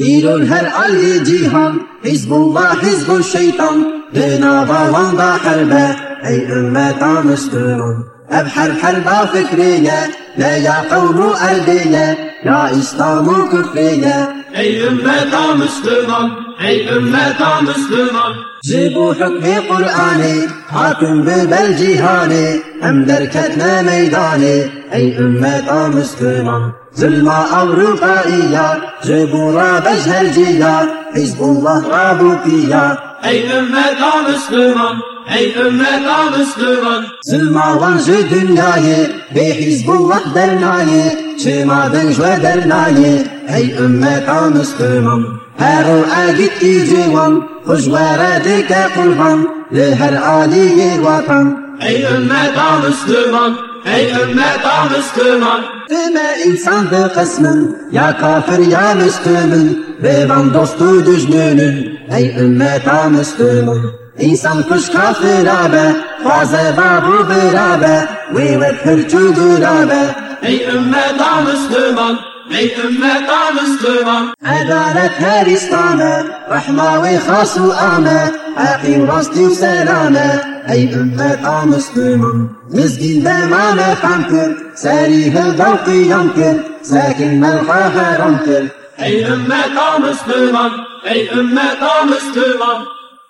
إير الهر علي جيهان حزب الله حزب الشيطان. دينا ظلام بحربة أي أمة مسلمون أبحر حربة فكرية لا يا قوم أردية يا إسلام كفرية. Ey ümmet Müslüman Ey ümmet Müslüman. Jibu hükmü Kur'an'ı Hakim bel cihani Hem derketne meydani Ey ümmet Müslüman. Zulma Avrupa'ya Cibura beşherciya Hizbullah rabutiya. Ey ümmet Müslüman Ey ümmet Müslüman. Zulma vancı dünyayı Ve Hizbullah dernayı Çımadın ve dernayı Ey ümmet Müslüman Her o agit civan Hoş veredike kurban Le her aliye vatan. Ey ümmet Müslüman Ey ümmet Müslüman. Deme insandı kısmın Ya kafir ya Müslüman Ve van dostu düşmünün Ey ümmet Müslüman İnsan kuş kafir abe Faze babu berabe Ve ve hırçu durabe Ey ümmet Müslüman لأمة مصدرة عدالة هارستانا رحمة وخاص وأعمى أقيم راستي وسلامة. أي أمة مصدرة مسكين دمعنا خمكر ساري البرق ينكر ساكن ملحها رمكر أي أمة مصدرة أي أمة مصدرة